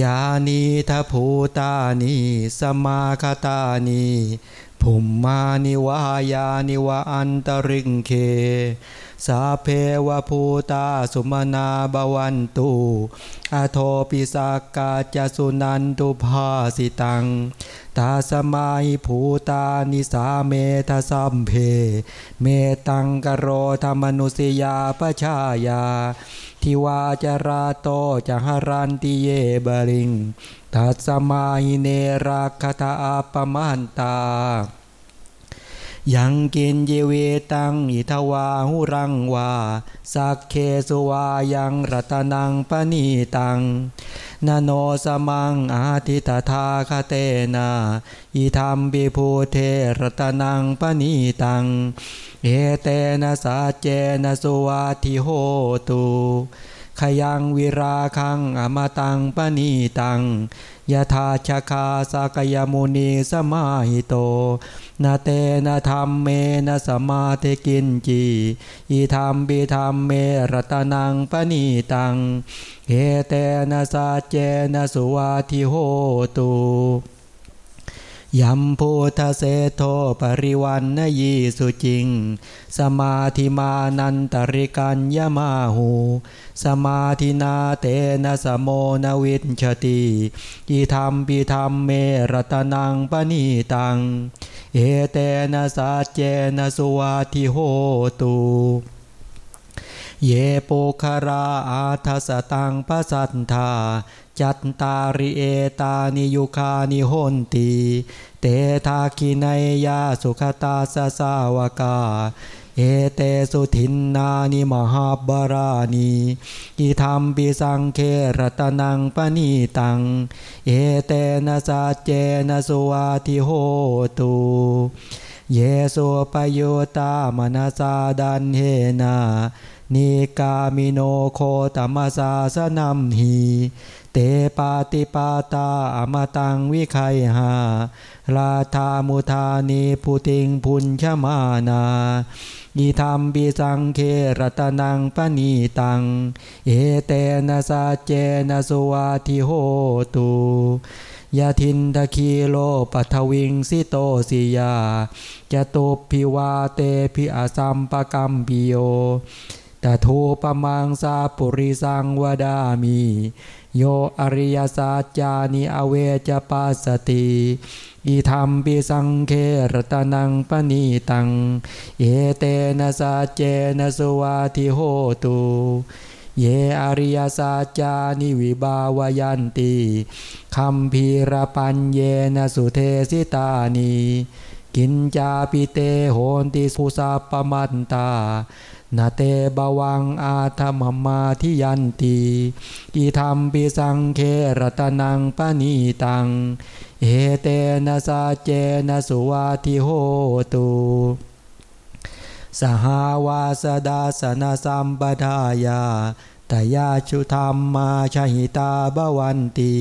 ยานีทภูตานีสมาคตานีภุมมานิวายานิวะอันตริงเค สาเพวภูตาสุมนาบวันตุอโทปิสากาจสุนันตุภาสิตังตาสมัยภูตานิสาเมทสัมเพ เมตังกโรธรรมนุสยาปชายา ทิวาจราโตจหรันติเยบริงทัสมาหิเนรักขตาปมันตา ยังเกินเยเวตังอิทวาหุรังวาสักเคสุวายังรัตนังปณีตังนโนสมังอาทิตถาคเตนาอิธรรมบิภูเทรัตนังปณีตัง เอเตนะสาเจนะสุวาทิโหตุ ขยังวิราคังอมตังปณีตังยะธาชคาสากยมุนีสมาหิโต นาเตนะธรรมเมนะสมาเทกินจีอีธรรมบิธรรมเมรตนังปณีตังเฮเตนะสาเจนะสุวาทิโหตุ ยัมพุทธเสโทปริวันนยีสุจิง สมาธิมานันตริกัญญมาหู สมาธินาเตนะสโมนวิชติอิธรรมปิธรรมเมรตนังปณีตัง เอเตนะสัจเจนะสุวาทิโหตุ เยปุคาราอาทัสตังปัสันธาจัตตาริเอตานิยุคานิโหนตีเตทาคินายยาสุขตาสสาวกา เอเตสุทินนานิมหาบารานีกิธรรมปิสังเครตนังปณีตัง เอเตนะสาเจนะสุวาทิโหตุเยสุปโยตามนาสาดันเฮนา นิกามิโนโคตมสาสนัมหีเตปาติปาตาอมตังวิไคหาลาธามุธานีพุติงพุญชมานาอิธรรมปิสังเครตนังปณีตัง เอเตนะสัจเจนะสุวัตถิโหตุยะถินทะขีโลปะฐะวิงสิโตสิยาจะตุพิวาเตพิอาสัมปกัมปิโย ตทูปมังสาปุริสังวดามีโยอริยสัจจานิอเวจปัสติอิธรรมปิสังเครตนังปณีตังเอเตนะสัจเจนะสวาทิโหตุเยอริยสัจจานิวิบาวยันติคัมพีรปัญเยนะสุเทสิตานี กินจาปิเตโหนติสุสาปมันตานาเตบวังอาธรรมมาทิยันตีอิธรรมปิสังเครตนังปณีตัง เอเตนะสาเจนะสุวาทิโหตุสหาวาสดาสนาสัมปทายาตยาชุธรรมมาชหิตาบวันตี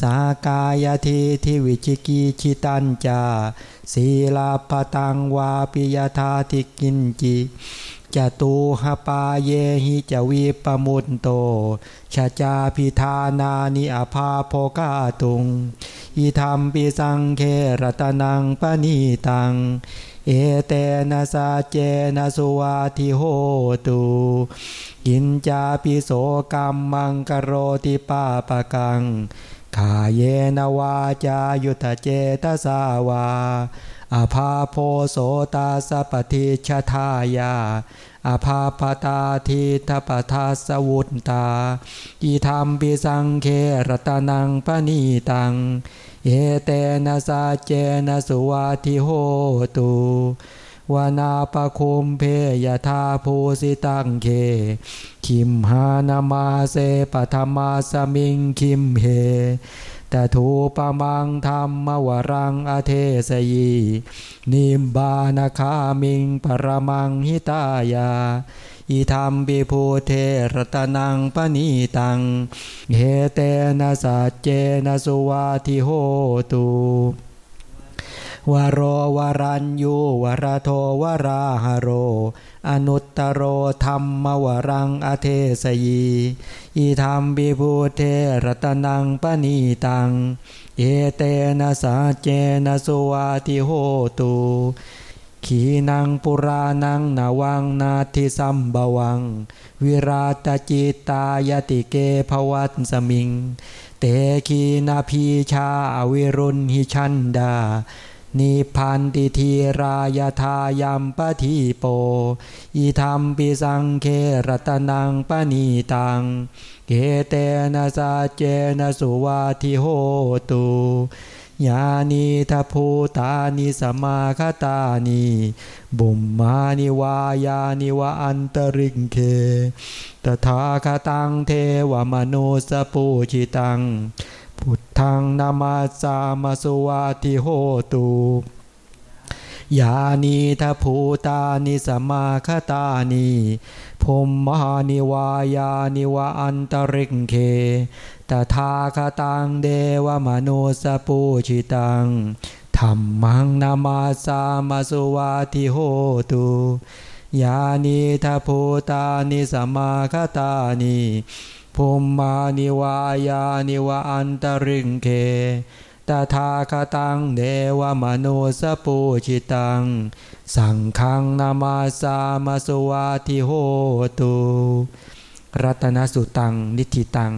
สากายทีทิวิชิกีชิตันจา ศีลาปตังวาปิยธาทิกินจิจตูหปาเยหิจวีปมุตโตชาจาพิธานานิอภาโพกาตุง อิธรรมปิสังเครตนังปณีตัง เอเตนะสาเจนะสุวาทิโหตุกินจาปิโสกรรมมังกโรติปาปะกัง ขาเยนวาจายุทธเจตสาวาอาภาโพโสตาสปฏิชทายาอาภาปตาทีทปทัสวุตตาอิธรรมปิสังเครตนังปณีตัง เอเตนะสาเจนะสุวาทิโหตุ วานาปคุมเพยธาภูสิตังเค คิมหานามาเสปธรรมาสมิงคิมเหตถูปมังธรรมวรังอเทสยี นิมบานาคามิงปรมังหิตายาอิธรรมปิภูเทรตนังปณีตัง เฮเตนะสัจเจนะสุวาทิโหตุ วโรวรัญยูวรโทวราหโร อนุตตโรธรรมวรังอเทสยีอิธรรมบิภูเทรตนังปณีตัง เอเตนะสาเจนะสุวาติโหตุขีนังปุรานังนาวังนาทิสัมบวัง วิราตจิตตายติเกภวัตสมิง เตขีนาพีชาอวิรุณหิชันดา นิพันติทีรายทายัมปะทีโป อิธรรมปิสังเครตนังปณีตัง เกเตนะสาเจนะสุวาทิโหตุยานีธะ ภูตานิ สะมาคะตานิ ภุมมานิวายานิวะ อันตะลิกเข ตะถาคะตังเทวะมะนุสสะปูชิตัง พุทธังนะมัสสามะ สุวัตถิโหตุยานีธะ ภูตานิ สะมาคะตานิ ภุมมานิวายานิวะอันตะลิกเขตะถาคะตังเทวะมะนุสสะปูชิตังธัมมังนะมัสสามะ สุวัตถิโหตุยานีธะ ภูตานิ สะมาคะตานิ ภุมมานิวายานิวะอันตะลิกเข ตะถาคะตังเทวะมะนุสสะปูชิตัง สังฆังนะมัสสามะ สุวัตถิโหตุ รัตนสุตัง นิธิตัง